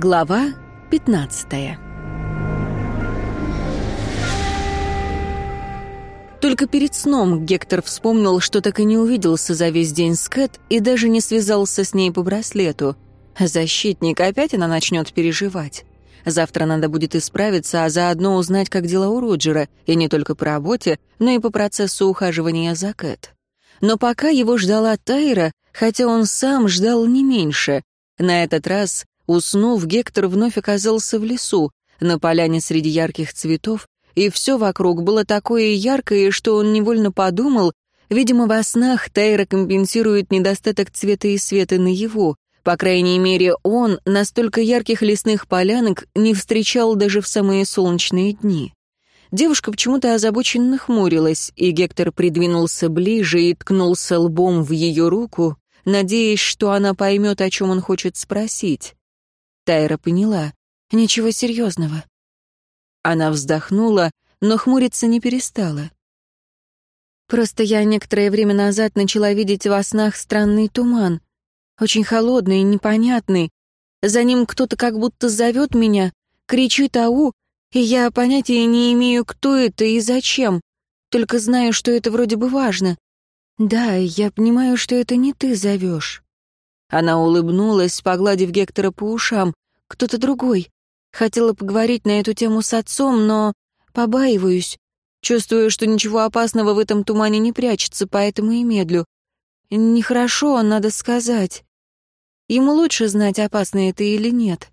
Глава 15 Только перед сном Гектор вспомнил, что так и не увиделся за весь день с Кэт и даже не связался с ней по браслету. Защитник, опять она начнет переживать. Завтра надо будет исправиться, а заодно узнать, как дела у Роджера, и не только по работе, но и по процессу ухаживания за Кэт. Но пока его ждала Тайра, хотя он сам ждал не меньше. На этот раз Уснув, Гектор вновь оказался в лесу, на поляне среди ярких цветов, и все вокруг было такое яркое, что он невольно подумал, видимо, во снах Тайра компенсирует недостаток цвета и света наяву. По крайней мере, он настолько ярких лесных полянок не встречал даже в самые солнечные дни. Девушка почему-то озабоченно хмурилась, и Гектор придвинулся ближе и ткнулся лбом в ее руку, надеясь, что она поймет, о чем он хочет спросить. Тайра поняла. Ничего серьезного. Она вздохнула, но хмуриться не перестала. Просто я некоторое время назад начала видеть во снах странный туман. Очень холодный, непонятный. За ним кто-то как будто зовет меня, кричит «Ау!», и я понятия не имею, кто это и зачем. Только знаю, что это вроде бы важно. Да, я понимаю, что это не ты зовешь. Она улыбнулась, погладив Гектора по ушам. «Кто-то другой. Хотела поговорить на эту тему с отцом, но побаиваюсь. Чувствую, что ничего опасного в этом тумане не прячется, поэтому и медлю. Нехорошо, надо сказать. Ему лучше знать, опасно это или нет».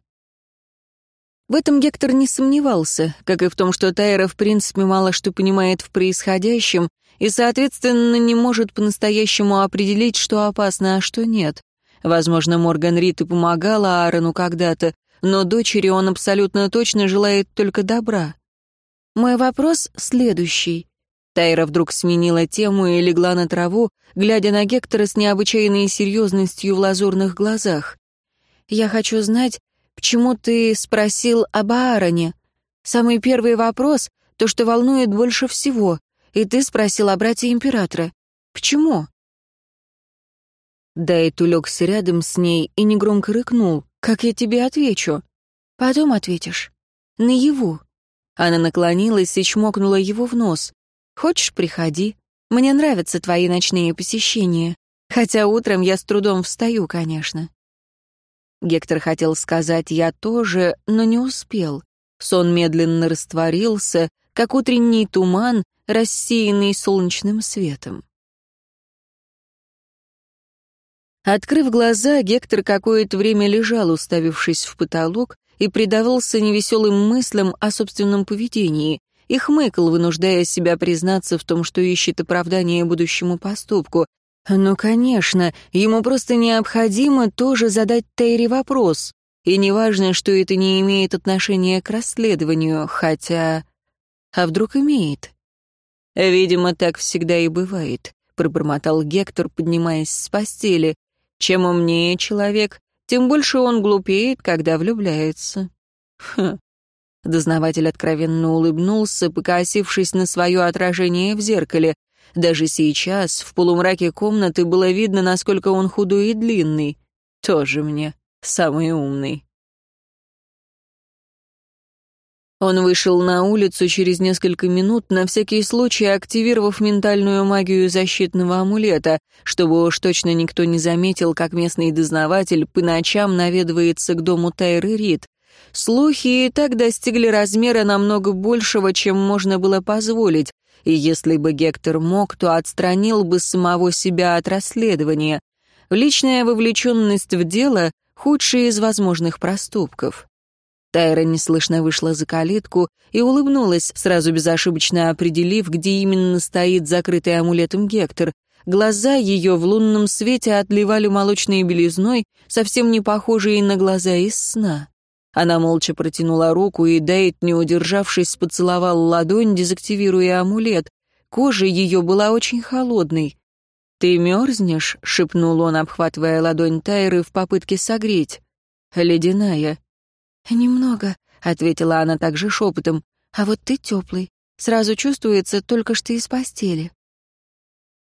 В этом Гектор не сомневался, как и в том, что Тайра в принципе мало что понимает в происходящем и, соответственно, не может по-настоящему определить, что опасно, а что нет. Возможно, Морган Рид и помогала Аарону когда-то, но дочери он абсолютно точно желает только добра. Мой вопрос следующий. Тайра вдруг сменила тему и легла на траву, глядя на Гектора с необычайной серьезностью в лазурных глазах. «Я хочу знать, почему ты спросил об Аароне? Самый первый вопрос — то, что волнует больше всего, и ты спросил о брате императора. Почему?» Дайт улегся рядом с ней и негромко рыкнул. «Как я тебе отвечу?» «Потом ответишь. Наяву». Она наклонилась и чмокнула его в нос. «Хочешь, приходи. Мне нравятся твои ночные посещения. Хотя утром я с трудом встаю, конечно». Гектор хотел сказать «я тоже», но не успел. Сон медленно растворился, как утренний туман, рассеянный солнечным светом. Открыв глаза, Гектор какое-то время лежал, уставившись в потолок, и предавался невеселым мыслям о собственном поведении, и хмыкал, вынуждая себя признаться в том, что ищет оправдание будущему поступку. Ну, конечно, ему просто необходимо тоже задать Тейри вопрос. И неважно, что это не имеет отношения к расследованию, хотя... А вдруг имеет? Видимо, так всегда и бывает, пробормотал Гектор, поднимаясь с постели. Чем умнее человек, тем больше он глупеет, когда влюбляется. Хм. Дознаватель откровенно улыбнулся, покосившись на свое отражение в зеркале. Даже сейчас, в полумраке комнаты, было видно, насколько он худой и длинный. Тоже мне самый умный. Он вышел на улицу через несколько минут, на всякий случай активировав ментальную магию защитного амулета, чтобы уж точно никто не заметил, как местный дознаватель по ночам наведывается к дому Тайры Рид. Слухи и так достигли размера намного большего, чем можно было позволить, и если бы Гектор мог, то отстранил бы самого себя от расследования. Личная вовлеченность в дело — худший из возможных проступков. Тайра неслышно вышла за калитку и улыбнулась, сразу безошибочно определив, где именно стоит закрытый амулетом Гектор. Глаза ее в лунном свете отливали молочной белизной, совсем не похожие на глаза из сна. Она молча протянула руку, и Дейт, не удержавшись, поцеловал ладонь, дезактивируя амулет. Кожа ее была очень холодной. «Ты мерзнешь?» — шепнул он, обхватывая ладонь Тайры в попытке согреть. «Ледяная», «Немного», — ответила она также шепотом, «а вот ты теплый. Сразу чувствуется только что из постели».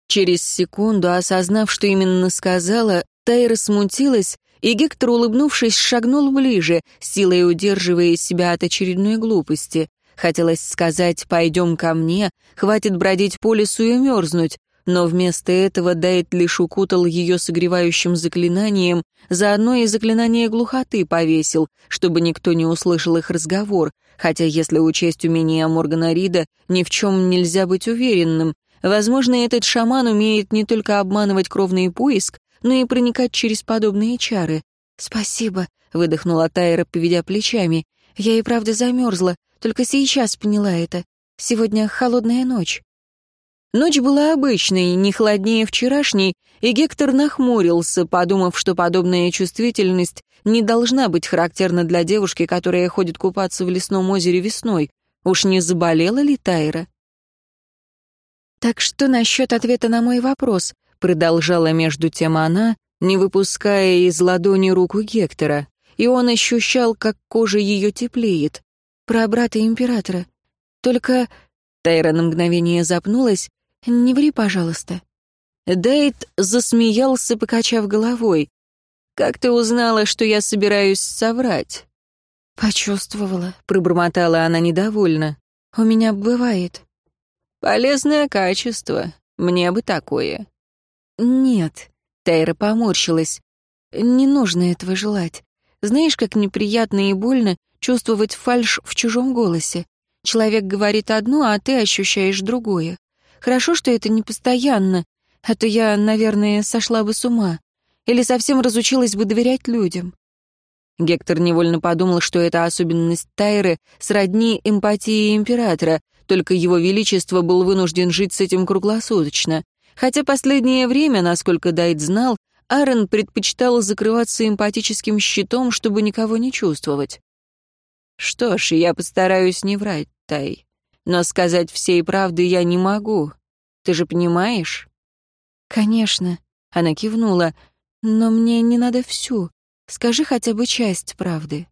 Через секунду, осознав, что именно сказала, Тайра смутилась И Гектор, улыбнувшись, шагнул ближе, силой удерживая себя от очередной глупости. Хотелось сказать «пойдем ко мне», хватит бродить по лесу и мерзнуть, но вместо этого Дайт лишь укутал ее согревающим заклинанием, заодно и заклинание глухоты повесил, чтобы никто не услышал их разговор, хотя если учесть умение Моргана Рида, ни в чем нельзя быть уверенным. Возможно, этот шаман умеет не только обманывать кровный поиск, но и проникать через подобные чары. «Спасибо», — выдохнула Тайра, поведя плечами. «Я и правда замерзла, только сейчас поняла это. Сегодня холодная ночь». Ночь была обычной, не холоднее вчерашней, и Гектор нахмурился, подумав, что подобная чувствительность не должна быть характерна для девушки, которая ходит купаться в лесном озере весной. Уж не заболела ли Тайра? «Так что насчет ответа на мой вопрос?» — продолжала между тем она, не выпуская из ладони руку Гектора, и он ощущал, как кожа ее теплеет. «Про брата императора. Только...» Тайра на мгновение запнулась, «Не ври, пожалуйста». Дейт засмеялся, покачав головой. «Как ты узнала, что я собираюсь соврать?» «Почувствовала», — пробормотала она недовольно. «У меня бывает». «Полезное качество. Мне бы такое». «Нет», — Тайра поморщилась. «Не нужно этого желать. Знаешь, как неприятно и больно чувствовать фальшь в чужом голосе. Человек говорит одно, а ты ощущаешь другое. Хорошо, что это не постоянно, а то я, наверное, сошла бы с ума. Или совсем разучилась бы доверять людям. Гектор невольно подумал, что это особенность Тайры сродни эмпатии императора, только его величество был вынужден жить с этим круглосуточно. Хотя последнее время, насколько Дайт знал, Аарон предпочитал закрываться эмпатическим щитом, чтобы никого не чувствовать. «Что ж, я постараюсь не врать, Тай. Но сказать всей правды я не могу. Ты же понимаешь?» «Конечно», — она кивнула. «Но мне не надо всю. Скажи хотя бы часть правды».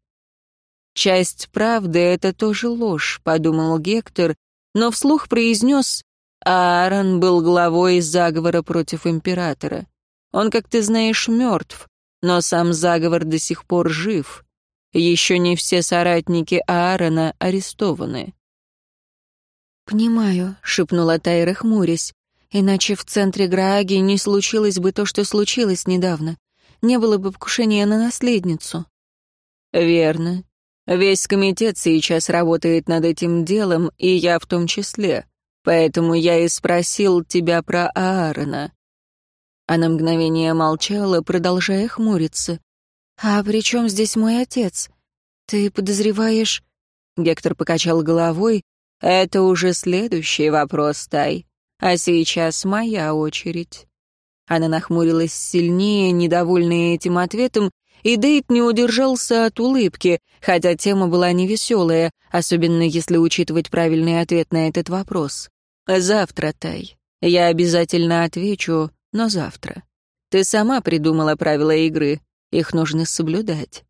«Часть правды — это тоже ложь», — подумал Гектор, но вслух произнес, Аарон был главой заговора против императора. Он, как ты знаешь, мертв, но сам заговор до сих пор жив. Еще не все соратники Аарона арестованы. «Понимаю», — шепнула Тайра, хмурясь. «Иначе в центре Грааги не случилось бы то, что случилось недавно. Не было бы покушения на наследницу». «Верно. Весь комитет сейчас работает над этим делом, и я в том числе. Поэтому я и спросил тебя про Аарона». Она мгновение молчала, продолжая хмуриться. «А при чем здесь мой отец? Ты подозреваешь...» Гектор покачал головой, это уже следующий вопрос, Тай. А сейчас моя очередь. Она нахмурилась сильнее, недовольная этим ответом, и Дейт не удержался от улыбки, хотя тема была невеселая, особенно если учитывать правильный ответ на этот вопрос. «Завтра, Тай. Я обязательно отвечу, но завтра. Ты сама придумала правила игры. Их нужно соблюдать».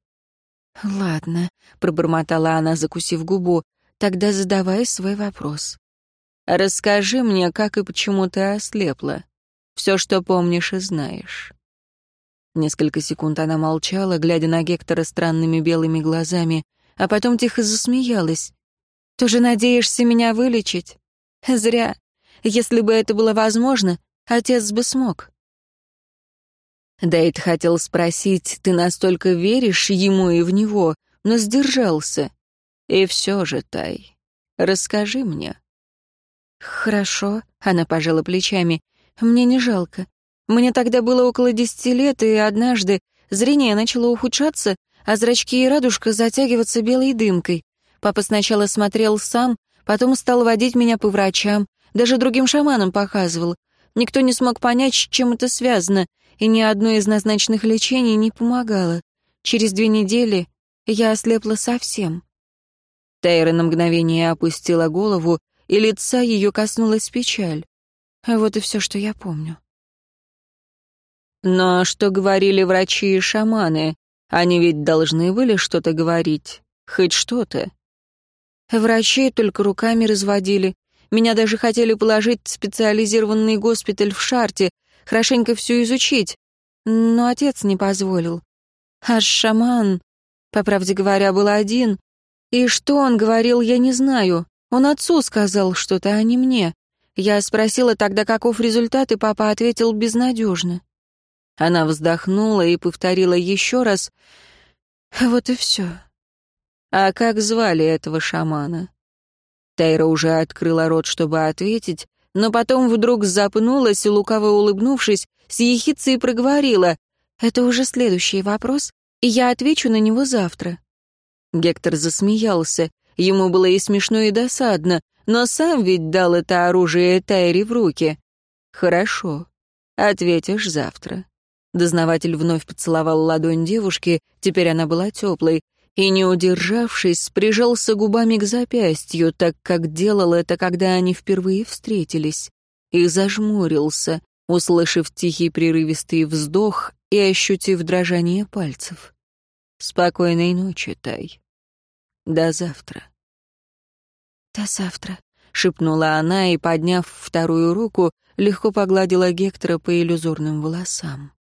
«Ладно», — пробормотала она, закусив губу, Тогда задавай свой вопрос. Расскажи мне, как и почему ты ослепла. Все, что помнишь и знаешь. Несколько секунд она молчала, глядя на Гектора странными белыми глазами, а потом тихо засмеялась. «Ты же надеешься меня вылечить?» «Зря. Если бы это было возможно, отец бы смог». Дейт хотел спросить, ты настолько веришь ему и в него, но сдержался. И все же, Тай, расскажи мне». «Хорошо», — она пожала плечами, — «мне не жалко. Мне тогда было около десяти лет, и однажды зрение начало ухудшаться, а зрачки и радужка затягиваться белой дымкой. Папа сначала смотрел сам, потом стал водить меня по врачам, даже другим шаманам показывал. Никто не смог понять, с чем это связано, и ни одно из назначенных лечений не помогало. Через две недели я ослепла совсем. Тайра на мгновение опустила голову, и лица ее коснулась печаль. А вот и все, что я помню. Но что говорили врачи и шаманы? Они ведь должны были что-то говорить, хоть что-то. Врачи только руками разводили. Меня даже хотели положить в специализированный госпиталь в Шарте, хорошенько все изучить. Но отец не позволил. А шаман, по правде говоря, был один. И что он говорил, я не знаю. Он отцу сказал что-то, а не мне. Я спросила тогда, каков результат, и папа ответил безнадежно. Она вздохнула и повторила еще раз. Вот и все. А как звали этого шамана? Тайра уже открыла рот, чтобы ответить, но потом вдруг запнулась и, лукаво улыбнувшись, с ехицей проговорила. «Это уже следующий вопрос, и я отвечу на него завтра». Гектор засмеялся. Ему было и смешно, и досадно, но сам ведь дал это оружие Тайре в руки. «Хорошо. Ответишь завтра». Дознаватель вновь поцеловал ладонь девушки, теперь она была теплой, и, не удержавшись, прижался губами к запястью, так как делал это, когда они впервые встретились, и зажмурился, услышав тихий прерывистый вздох и ощутив дрожание пальцев. «Спокойной ночи, Тай. До завтра». «До завтра», — шепнула она и, подняв вторую руку, легко погладила Гектора по иллюзорным волосам.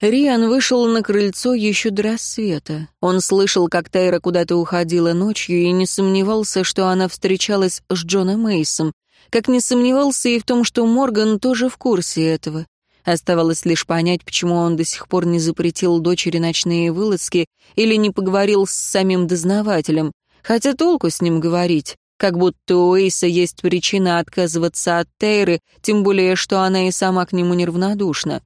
Риан вышел на крыльцо еще до рассвета. Он слышал, как Тайра куда-то уходила ночью и не сомневался, что она встречалась с Джоном Мейсом, как не сомневался и в том, что Морган тоже в курсе этого. Оставалось лишь понять, почему он до сих пор не запретил дочери ночные вылазки или не поговорил с самим дознавателем. Хотя толку с ним говорить, как будто у Эйса есть причина отказываться от Тейры, тем более, что она и сама к нему неравнодушна.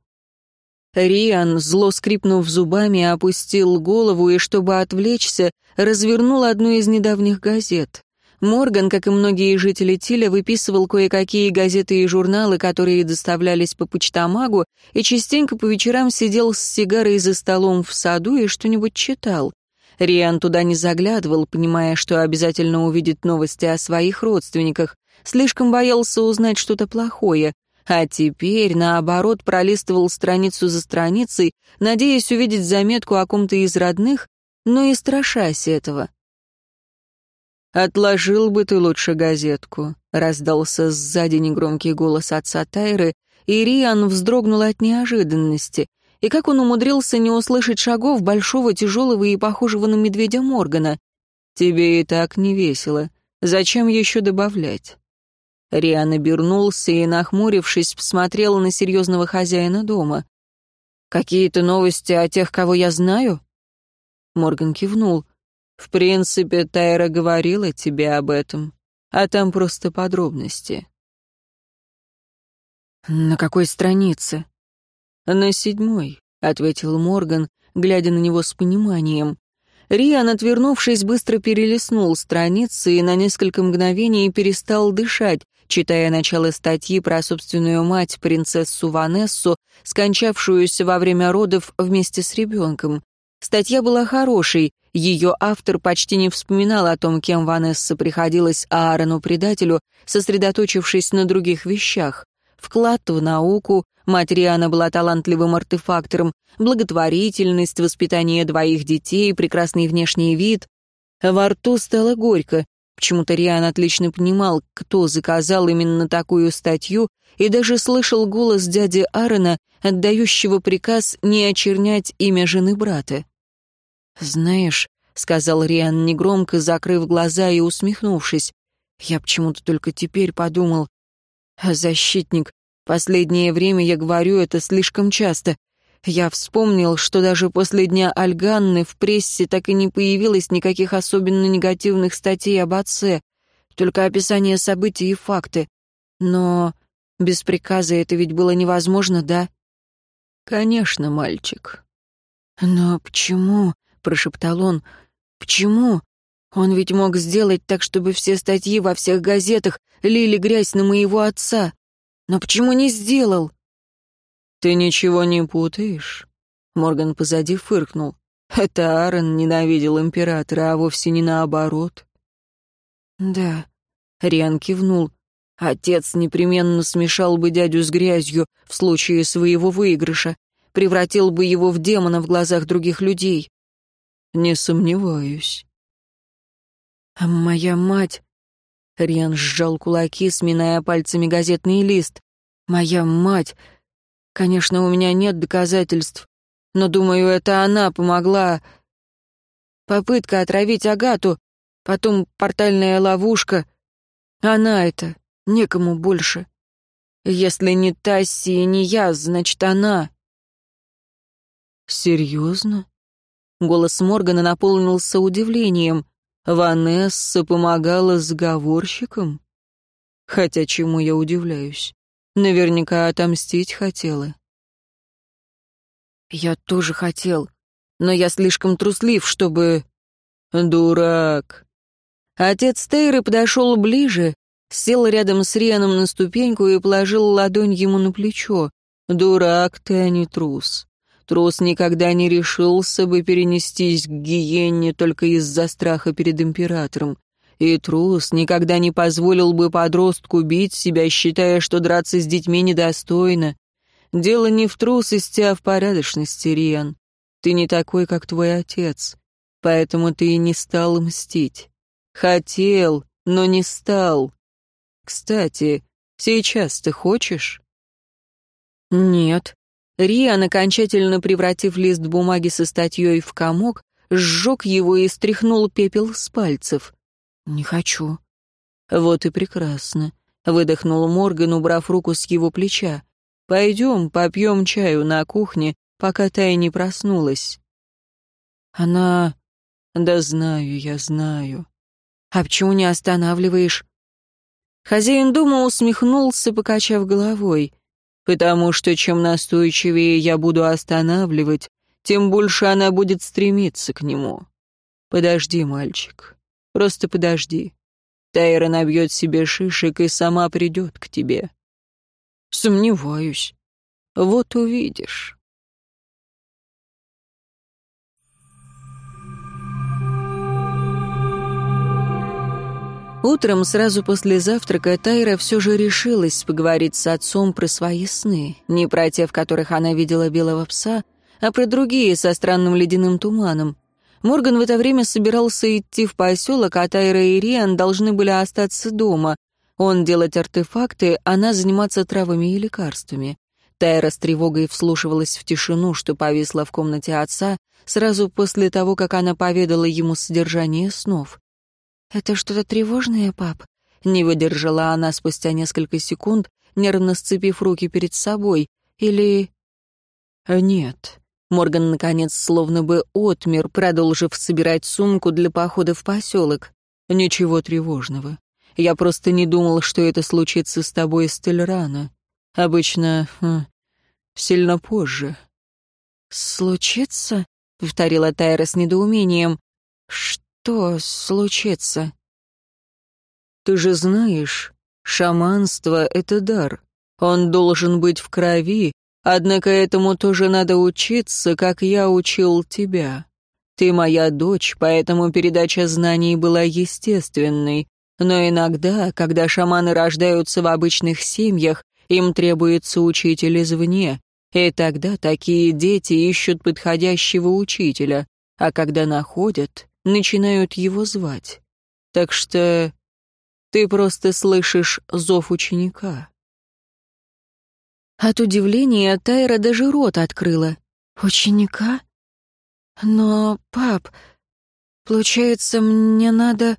Риан, зло скрипнув зубами, опустил голову и, чтобы отвлечься, развернул одну из недавних газет. Морган, как и многие жители Тиля, выписывал кое-какие газеты и журналы, которые доставлялись по почтамагу, и частенько по вечерам сидел с сигарой за столом в саду и что-нибудь читал. Риан туда не заглядывал, понимая, что обязательно увидит новости о своих родственниках. Слишком боялся узнать что-то плохое. А теперь, наоборот, пролистывал страницу за страницей, надеясь увидеть заметку о ком-то из родных, но и страшась этого. «Отложил бы ты лучше газетку», — раздался сзади негромкий голос отца Тайры, и Риан вздрогнул от неожиданности. И как он умудрился не услышать шагов большого, тяжелого и похожего на медведя Моргана? «Тебе и так не весело. Зачем еще добавлять?» Риан обернулся и, нахмурившись, посмотрел на серьезного хозяина дома. «Какие-то новости о тех, кого я знаю?» Морган кивнул. В принципе, Тайра говорила тебе об этом, а там просто подробности. На какой странице? На седьмой, ответил Морган, глядя на него с пониманием. Риан, отвернувшись, быстро перелистнул страницы и на несколько мгновений перестал дышать, читая начало статьи про собственную мать, принцессу Ванессу, скончавшуюся во время родов вместе с ребенком. Статья была хорошей, ее автор почти не вспоминал о том, кем Ванесса приходилась Аарону-предателю, сосредоточившись на других вещах. Вклад в науку, мать Риана была талантливым артефактором, благотворительность, воспитание двоих детей, прекрасный внешний вид. Во рту стало горько. Почему-то Риан отлично понимал, кто заказал именно такую статью, и даже слышал голос дяди Аарона, отдающего приказ не очернять имя жены брата. «Знаешь», — сказал Риан негромко, закрыв глаза и усмехнувшись, «я почему-то только теперь подумал, а защитник, последнее время я говорю это слишком часто. Я вспомнил, что даже после дня Альганны в прессе так и не появилось никаких особенно негативных статей об отце, только описание событий и факты. Но без приказа это ведь было невозможно, да?» «Конечно, мальчик». «Но почему?» прошептал он. «Почему? Он ведь мог сделать так, чтобы все статьи во всех газетах лили грязь на моего отца. Но почему не сделал?» «Ты ничего не путаешь?» Морган позади фыркнул. «Это Аарон ненавидел императора, а вовсе не наоборот». «Да», — Риан кивнул. «Отец непременно смешал бы дядю с грязью в случае своего выигрыша, превратил бы его в демона в глазах других людей. «Не сомневаюсь». «А моя мать...» Риан сжал кулаки, сминая пальцами газетный лист. «Моя мать... Конечно, у меня нет доказательств, но, думаю, это она помогла. Попытка отравить Агату, потом портальная ловушка. Она это, некому больше. Если не Тасси и не я, значит, она. Серьезно? Голос Моргана наполнился удивлением. Ванесса помогала заговорщикам? Хотя чему я удивляюсь? Наверняка отомстить хотела. Я тоже хотел, но я слишком труслив, чтобы... Дурак. Отец Тейры подошел ближе, сел рядом с Рианом на ступеньку и положил ладонь ему на плечо. Дурак ты, а не трус. Трус никогда не решился бы перенестись к гиене только из-за страха перед императором. И трус никогда не позволил бы подростку бить себя, считая, что драться с детьми недостойно. Дело не в трусости, а в порядочности, Риан. Ты не такой, как твой отец, поэтому ты и не стал мстить. Хотел, но не стал. Кстати, сейчас ты хочешь? Нет. Риан, окончательно превратив лист бумаги со статьей в комок, сжег его и стряхнул пепел с пальцев. «Не хочу». «Вот и прекрасно», — выдохнул Морган, убрав руку с его плеча. «Пойдем, попьем чаю на кухне, пока Тай не проснулась». «Она...» «Да знаю, я знаю». «А почему не останавливаешь?» Хозяин дома усмехнулся, покачав головой. «Потому что чем настойчивее я буду останавливать, тем больше она будет стремиться к нему. Подожди, мальчик, Просто подожди. Тайра набьет себе шишек и сама придет к тебе. Сомневаюсь. Вот увидишь. Утром, сразу после завтрака, Тайра все же решилась поговорить с отцом про свои сны. Не про те, в которых она видела белого пса, а про другие со странным ледяным туманом. Морган в это время собирался идти в поселок, а Тайра и Риан должны были остаться дома. Он делать артефакты, она заниматься травами и лекарствами. Тайра с тревогой вслушивалась в тишину, что повисла в комнате отца, сразу после того, как она поведала ему содержание снов. «Это что-то тревожное, пап?» Не выдержала она спустя несколько секунд, нервно сцепив руки перед собой. «Или...» «Нет», Морган, наконец, словно бы отмер, продолжив собирать сумку для похода в поселок. «Ничего тревожного. Я просто не думал, что это случится с тобой столь рано. Обычно... Хм, сильно позже». «Случится?» — повторила Тайра с недоумением. «Что случится?» «Ты же знаешь, шаманство — это дар. Он должен быть в крови, Однако этому тоже надо учиться, как я учил тебя. Ты моя дочь, поэтому передача знаний была естественной. Но иногда, когда шаманы рождаются в обычных семьях, им требуется учитель извне, и тогда такие дети ищут подходящего учителя, а когда находят, начинают его звать. Так что ты просто слышишь зов ученика. От удивления Тайра даже рот открыла. «Ученика? Но, пап, получается, мне надо...»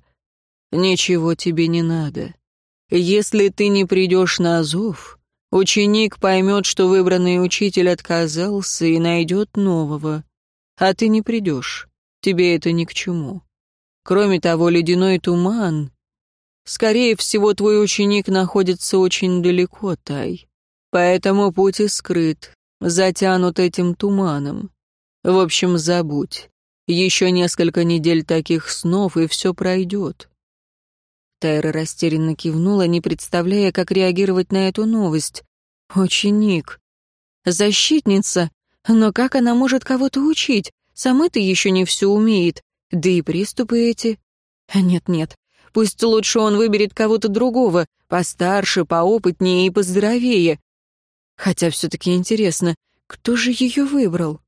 «Ничего тебе не надо. Если ты не придешь на зов, ученик поймет, что выбранный учитель отказался и найдет нового. А ты не придешь. Тебе это ни к чему. Кроме того, ледяной туман... Скорее всего, твой ученик находится очень далеко, Тай. Поэтому путь и скрыт, затянут этим туманом. В общем, забудь. Еще несколько недель таких снов, и все пройдет. Тайра растерянно кивнула, не представляя, как реагировать на эту новость. Ученик. Защитница. Но как она может кого-то учить? Сама-то еще не все умеет. Да и приступы эти. Нет-нет, пусть лучше он выберет кого-то другого, постарше, поопытнее и поздоровее. Хотя все-таки интересно, кто же ее выбрал?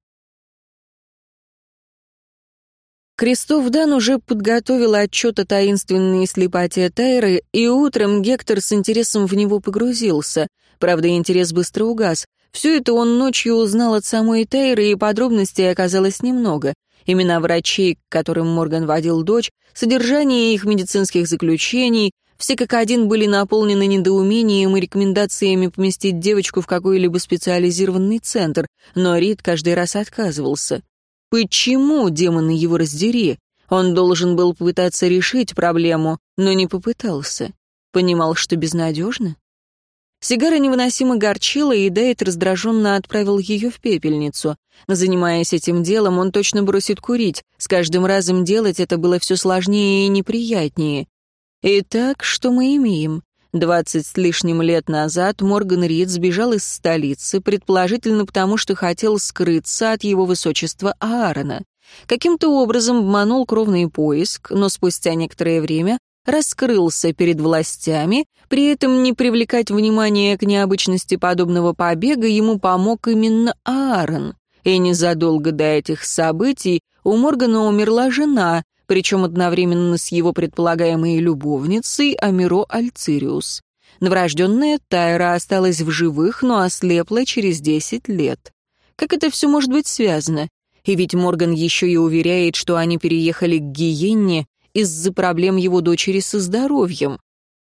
Крестов Дан уже подготовил отчет о таинственной слепоте Тайры, и утром Гектор с интересом в него погрузился. Правда, интерес быстро угас. Все это он ночью узнал от самой Тайры, и подробностей оказалось немного. Имена врачей, к которым Морган водил дочь, содержание их медицинских заключений, все как один были наполнены недоумением и рекомендациями поместить девочку в какой-либо специализированный центр, но Рид каждый раз отказывался. Почему, демоны его раздери? Он должен был попытаться решить проблему, но не попытался. Понимал, что безнадежно? Сигара невыносимо горчила, и Дейт раздраженно отправил ее в пепельницу. Занимаясь этим делом, он точно бросит курить. С каждым разом делать это было все сложнее и неприятнее. Итак, что мы имеем? Двадцать с лишним лет назад Морган Рид сбежал из столицы, предположительно потому, что хотел скрыться от его высочества Аарона. Каким-то образом обманул кровный поиск, но спустя некоторое время раскрылся перед властями, при этом не привлекать внимания к необычности подобного побега ему помог именно Аарон. И незадолго до этих событий у Моргана умерла жена, причем одновременно с его предполагаемой любовницей Амиро Альцириус. Новорожденная Тайра осталась в живых, но ослепла через десять лет. Как это все может быть связано? И ведь Морган еще и уверяет, что они переехали к Гиенне из-за проблем его дочери со здоровьем.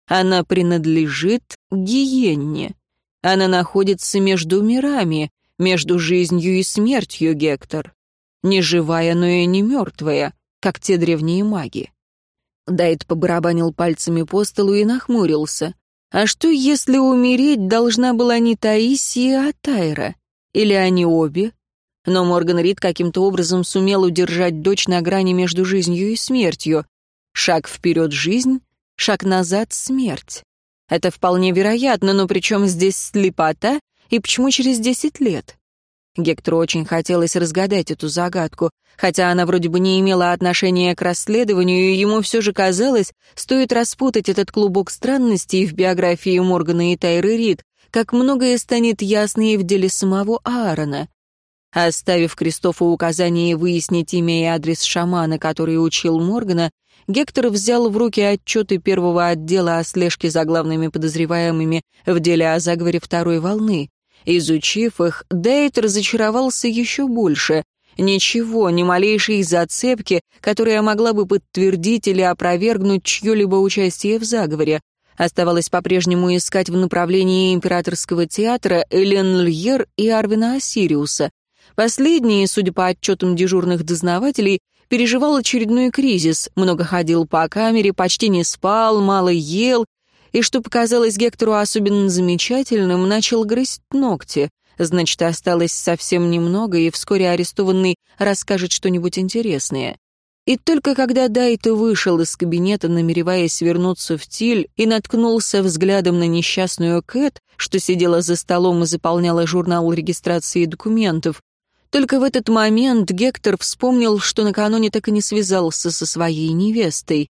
Она принадлежит Гиенне. Она находится между мирами, между жизнью и смертью, Гектор. Не живая, но и не мертвая, как те древние маги. Дайт побарабанил пальцами по столу и нахмурился. А что, если умереть должна была не Таисия, а Тайра? Или они обе? Но Морган Рид каким-то образом сумел удержать дочь на грани между жизнью и смертью. Шаг вперед — жизнь, шаг назад — смерть. Это вполне вероятно, но при чем здесь слепота и почему через десять лет? Гектору очень хотелось разгадать эту загадку. Хотя она вроде бы не имела отношения к расследованию, ему все же казалось, стоит распутать этот клубок странностей в биографии Моргана и Тайры Рид, как многое станет ясно и в деле самого Аарона. Оставив Кристофу указание выяснить имя и адрес шамана, который учил Моргана, Гектор взял в руки отчеты первого отдела о слежке за главными подозреваемыми в деле о заговоре второй волны. Изучив их, Дейт разочаровался еще больше. Ничего, ни малейшей зацепки, которая могла бы подтвердить или опровергнуть чье-либо участие в заговоре. Оставалось по-прежнему искать в направлении императорского театра Элен Льер и Арвина Осириуса. Последний, судя по отчетам дежурных дознавателей, переживал очередной кризис, много ходил по камере, почти не спал, мало ел, и, что показалось Гектору особенно замечательным, начал грызть ногти. Значит, осталось совсем немного, и вскоре арестованный расскажет что-нибудь интересное. И только когда Дайто вышел из кабинета, намереваясь вернуться в Тиль, и наткнулся взглядом на несчастную Кэт, что сидела за столом и заполняла журнал регистрации документов, только в этот момент Гектор вспомнил, что накануне так и не связался со своей невестой.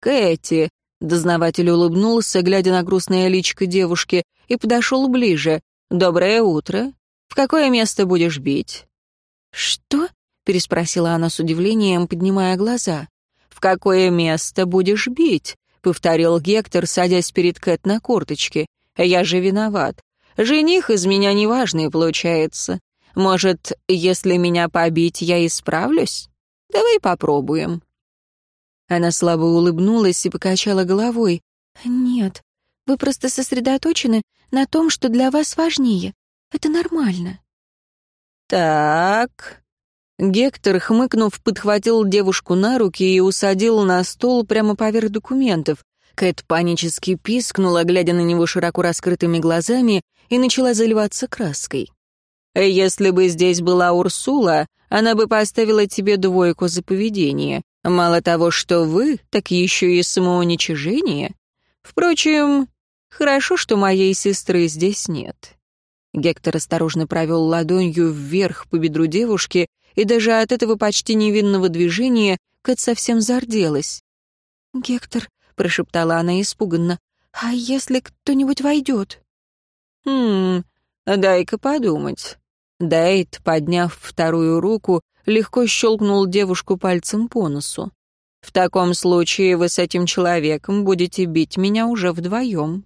«Кэти», — дознаватель улыбнулся, глядя на грустное личико девушки, и подошел ближе. «Доброе утро. В какое место будешь бить?» «Что?» — переспросила она с удивлением, поднимая глаза. «В какое место будешь бить?» — повторил Гектор, садясь перед Кэт на корточки. «Я же виноват. Жених из меня неважный получается. Может, если меня побить, я исправлюсь? Давай попробуем». Она слабо улыбнулась и покачала головой. «Нет, вы просто сосредоточены на том, что для вас важнее. Это нормально». «Так...» Гектор, хмыкнув, подхватил девушку на руки и усадил на стол прямо поверх документов. Кэт панически пискнула, глядя на него широко раскрытыми глазами, и начала заливаться краской. Если бы здесь была Урсула, она бы поставила тебе двойку за поведение. Мало того, что вы, так еще и самоуничижение. Впрочем, хорошо, что моей сестры здесь нет». Гектор осторожно провел ладонью вверх по бедру девушки, и даже от этого почти невинного движения Кэт совсем зарделась. «Гектор», — прошептала она испуганно, — «а если кто-нибудь войдет?» «Хм, дай-ка подумать». Дайт, подняв вторую руку, легко щелкнул девушку пальцем по носу. «В таком случае вы с этим человеком будете бить меня уже вдвоем».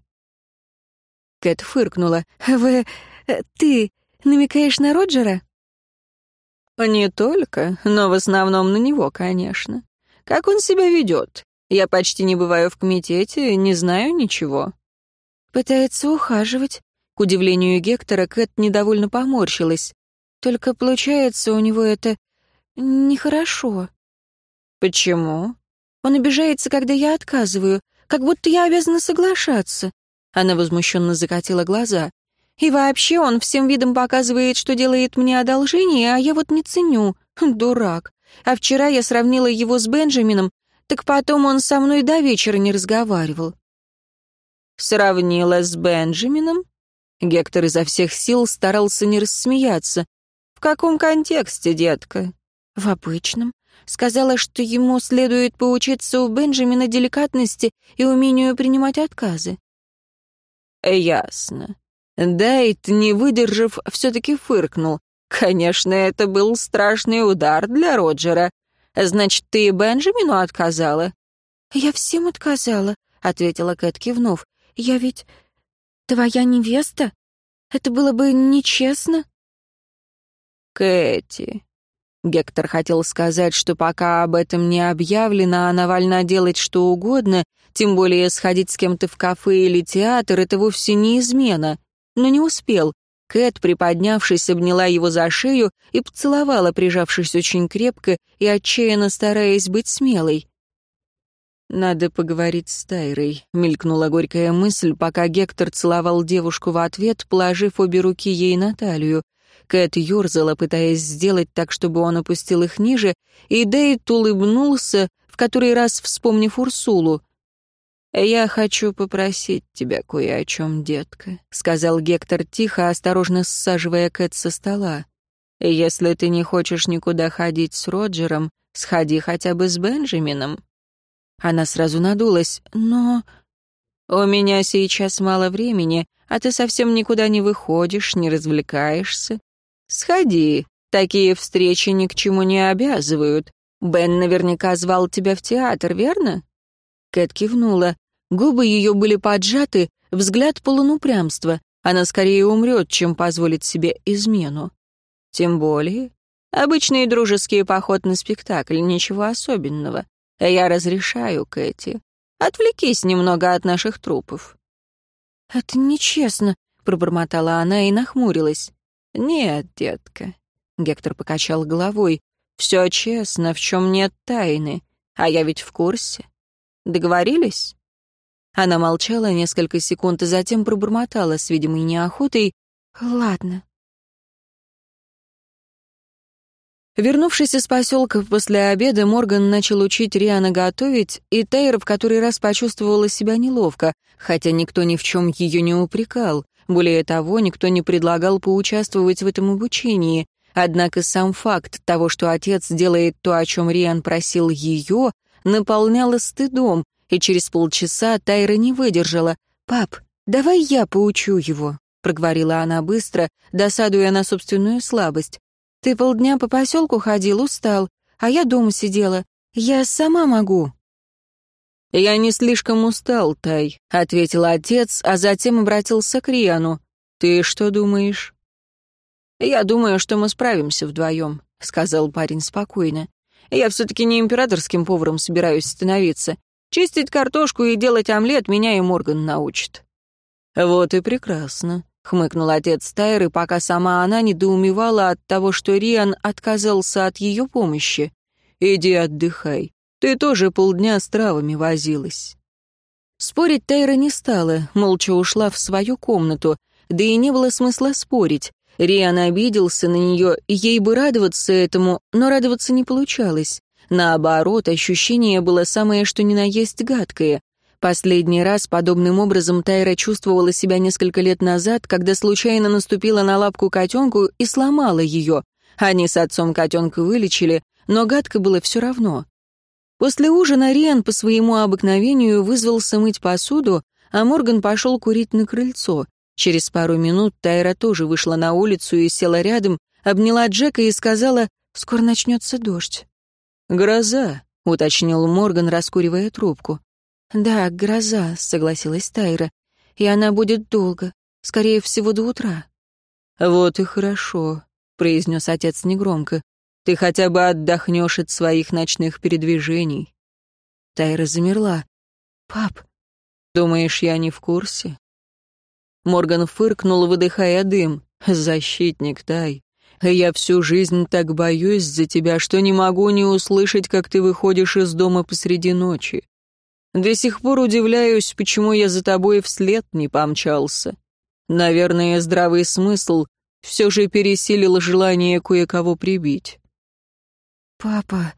Кэт фыркнула. «Вы... Э, ты намекаешь на Роджера?» «Не только, но в основном на него, конечно. Как он себя ведет? Я почти не бываю в комитете, не знаю ничего». «Пытается ухаживать». К удивлению Гектора, Кэт недовольно поморщилась. «Только получается у него это... нехорошо». «Почему?» «Он обижается, когда я отказываю, как будто я обязана соглашаться». Она возмущенно закатила глаза. «И вообще он всем видом показывает, что делает мне одолжение, а я вот не ценю. Дурак. А вчера я сравнила его с Бенджамином, так потом он со мной до вечера не разговаривал». «Сравнила с Бенджамином?» Гектор изо всех сил старался не рассмеяться. «В каком контексте, детка?» «В обычном. Сказала, что ему следует поучиться у Бенджамина деликатности и умению принимать отказы. «Ясно». Дайт, не выдержав, все-таки фыркнул. «Конечно, это был страшный удар для Роджера. Значит, ты и Бенджамину отказала?» «Я всем отказала», — ответила Кэт, кивнув. «Я ведь твоя невеста? Это было бы нечестно». «Кэти», Гектор хотел сказать, что пока об этом не объявлено, она вольна делать что угодно, тем более сходить с кем-то в кафе или театр — это вовсе не измена. Но не успел. Кэт, приподнявшись, обняла его за шею и поцеловала, прижавшись очень крепко и отчаянно стараясь быть смелой. «Надо поговорить с Тайрой», — мелькнула горькая мысль, пока Гектор целовал девушку в ответ, положив обе руки ей на талию. Кэт юрзала, пытаясь сделать так, чтобы он опустил их ниже, и Дейт улыбнулся, в который раз вспомнив Урсулу. «Я хочу попросить тебя кое о чем, детка», — сказал Гектор тихо, осторожно ссаживая Кэт со стола. «Если ты не хочешь никуда ходить с Роджером, сходи хотя бы с Бенджамином». Она сразу надулась, но... «У меня сейчас мало времени, а ты совсем никуда не выходишь, не развлекаешься. «Сходи, такие встречи ни к чему не обязывают. Бен наверняка звал тебя в театр, верно?» Кэт кивнула. Губы ее были поджаты, взгляд полон упрямства. Она скорее умрет, чем позволит себе измену. Тем более, обычный дружеский поход на спектакль, ничего особенного. Я разрешаю, Кэти. Отвлекись немного от наших трупов. «Это нечестно», — пробормотала она и нахмурилась. «Нет, детка», — Гектор покачал головой, — «все честно, в чем нет тайны, а я ведь в курсе. Договорились?» Она молчала несколько секунд и затем пробормотала с видимой неохотой «Ладно». Вернувшись из поселка после обеда, Морган начал учить Риана готовить, и Тайр в который раз почувствовала себя неловко, хотя никто ни в чем ее не упрекал. Более того, никто не предлагал поучаствовать в этом обучении. Однако сам факт того, что отец делает то, о чем Риан просил ее, наполняла стыдом, и через полчаса Тайра не выдержала. «Пап, давай я поучу его», — проговорила она быстро, досадуя на собственную слабость. «Ты полдня по поселку ходил, устал, а я дома сидела. Я сама могу». «Я не слишком устал, Тай», — ответил отец, а затем обратился к Риану. «Ты что думаешь?» «Я думаю, что мы справимся вдвоем», — сказал парень спокойно. «Я все-таки не императорским поваром собираюсь становиться. Чистить картошку и делать омлет меня и Морган научит». «Вот и прекрасно», — хмыкнул отец Тайры, пока сама она недоумевала от того, что Риан отказался от ее помощи. «Иди отдыхай. Ты тоже полдня с травами возилась». Спорить Тайра не стала, молча ушла в свою комнату, да и не было смысла спорить. Риан обиделся на нее, ей бы радоваться этому, но радоваться не получалось. Наоборот, ощущение было самое что ни на есть гадкое. Последний раз подобным образом Тайра чувствовала себя несколько лет назад, когда случайно наступила на лапку котенку и сломала ее. Они с отцом котенка вылечили, но гадко было все равно. После ужина Риан по своему обыкновению вызвался мыть посуду, а Морган пошел курить на крыльцо. Через пару минут Тайра тоже вышла на улицу и села рядом, обняла Джека и сказала «Скоро начнется дождь». «Гроза», — уточнил Морган, раскуривая трубку. «Да, гроза», — согласилась Тайра. «И она будет долго. скорее всего, до утра». «Вот и хорошо», — произнес отец негромко. «Ты хотя бы отдохнешь от своих ночных передвижений». Тайра замерла. «Пап, думаешь, я не в курсе?» Морган фыркнул, выдыхая дым. «Защитник, Тай, я всю жизнь так боюсь за тебя, что не могу не услышать, как ты выходишь из дома посреди ночи. До сих пор удивляюсь, почему я за тобой вслед не помчался. Наверное, здравый смысл все же пересилил желание кое-кого прибить. «Папа...»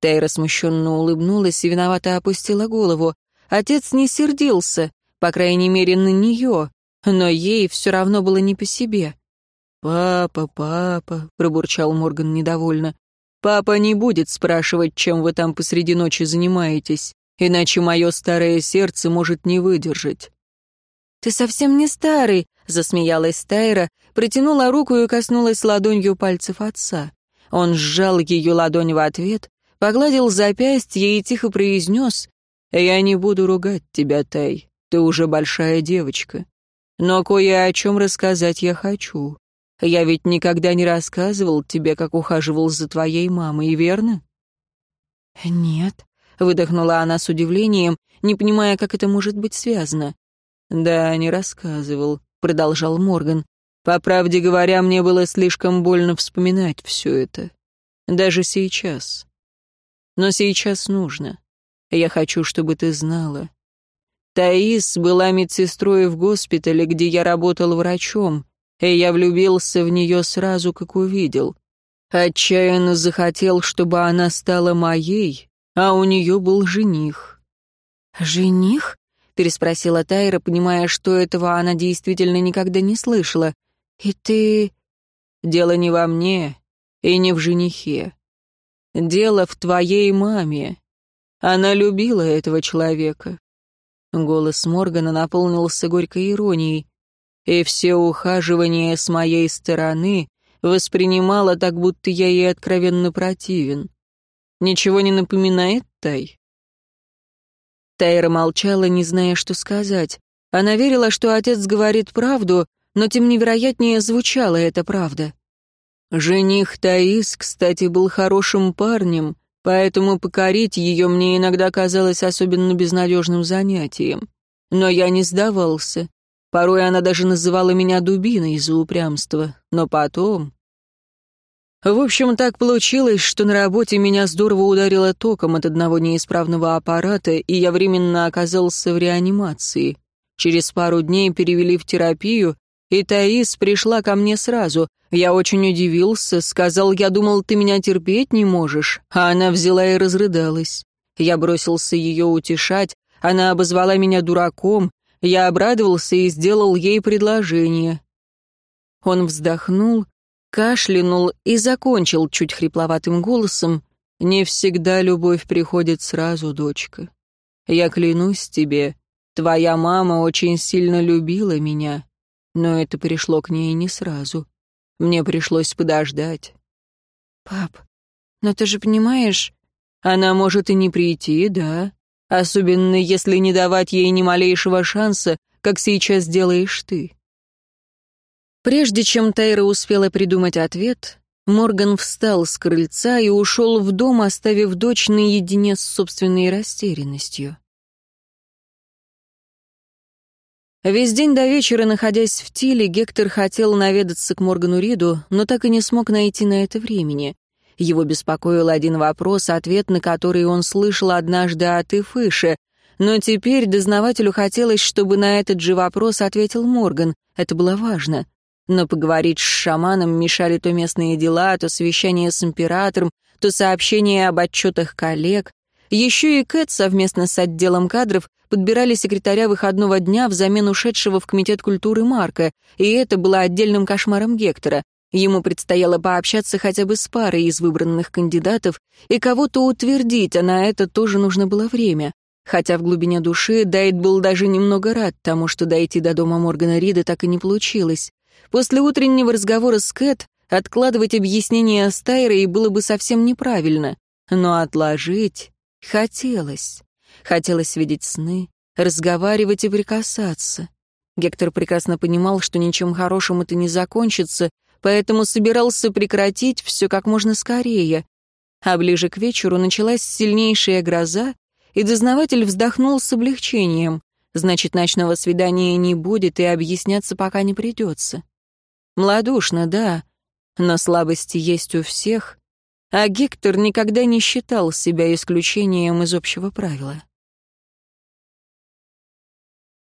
Тайра смущенно улыбнулась и виновато опустила голову. Отец не сердился, по крайней мере, на нее, но ей все равно было не по себе. «Папа, папа», — пробурчал Морган недовольно, — «папа не будет спрашивать, чем вы там посреди ночи занимаетесь иначе мое старое сердце может не выдержать». «Ты совсем не старый», — засмеялась Тайра, протянула руку и коснулась ладонью пальцев отца. Он сжал ее ладонь в ответ, погладил запястье и тихо произнес, «Я не буду ругать тебя, Тай, ты уже большая девочка. Но кое о чем рассказать я хочу. Я ведь никогда не рассказывал тебе, как ухаживал за твоей мамой, верно?» «Нет», Выдохнула она с удивлением, не понимая, как это может быть связано. «Да, не рассказывал», — продолжал Морган. «По правде говоря, мне было слишком больно вспоминать все это. Даже сейчас. Но сейчас нужно. Я хочу, чтобы ты знала. Таис была медсестрой в госпитале, где я работал врачом, и я влюбился в нее сразу, как увидел. Отчаянно захотел, чтобы она стала моей, а у нее был жених». «Жених?» — переспросила Тайра, понимая, что этого она действительно никогда не слышала. «И ты...» «Дело не во мне и не в женихе. Дело в твоей маме. Она любила этого человека». Голос Моргана наполнился горькой иронией. «И все ухаживания с моей стороны воспринимала так, будто я ей откровенно противен. Ничего не напоминает, Тай?» Тайра молчала, не зная, что сказать. Она верила, что отец говорит правду, но тем невероятнее звучала эта правда. Жених Таис, кстати, был хорошим парнем, поэтому покорить ее мне иногда казалось особенно безнадежным занятием. Но я не сдавался. Порой она даже называла меня дубиной из-за упрямства. Но потом... В общем, так получилось, что на работе меня здорово ударило током от одного неисправного аппарата, и я временно оказался в реанимации. Через пару дней перевели в терапию, и Таис пришла ко мне сразу. Я очень удивился, сказал, я думал, ты меня терпеть не можешь, а она взяла и разрыдалась. Я бросился ее утешать, она обозвала меня дураком, я обрадовался и сделал ей предложение. Он вздохнул, кашлянул и закончил чуть хрипловатым голосом. «Не всегда любовь приходит сразу, дочка. Я клянусь тебе, твоя мама очень сильно любила меня, но это пришло к ней не сразу. Мне пришлось подождать». «Пап, но ты же понимаешь...» «Она может и не прийти, да, особенно если не давать ей ни малейшего шанса, как сейчас делаешь ты. Прежде чем Тайра успела придумать ответ, Морган встал с крыльца и ушел в дом, оставив дочь наедине с собственной растерянностью. Весь день до вечера, находясь в Тиле, Гектор хотел наведаться к Моргану Риду, но так и не смог найти на это времени. Его беспокоил один вопрос, ответ на который он слышал однажды от Ифыша, но теперь дознавателю хотелось, чтобы на этот же вопрос ответил Морган. Это было важно. Но поговорить с шаманом мешали то местные дела, то совещание с императором, то сообщения об отчетах коллег. Еще и Кэт совместно с отделом кадров подбирали секретаря выходного дня взамен ушедшего в Комитет культуры Марка, и это было отдельным кошмаром Гектора. Ему предстояло пообщаться хотя бы с парой из выбранных кандидатов и кого-то утвердить, а на это тоже нужно было время. Хотя в глубине души Дайт был даже немного рад тому, что дойти до дома Моргана Рида так и не получилось. После утреннего разговора с Кэт откладывать объяснение с Тайрой было бы совсем неправильно, но отложить хотелось. Хотелось видеть сны, разговаривать и прикасаться. Гектор прекрасно понимал, что ничем хорошим это не закончится, поэтому собирался прекратить все как можно скорее. А ближе к вечеру началась сильнейшая гроза, и дознаватель вздохнул с облегчением. Значит, ночного свидания не будет, и объясняться пока не придется. Младушно, да, но слабости есть у всех, а Гектор никогда не считал себя исключением из общего правила.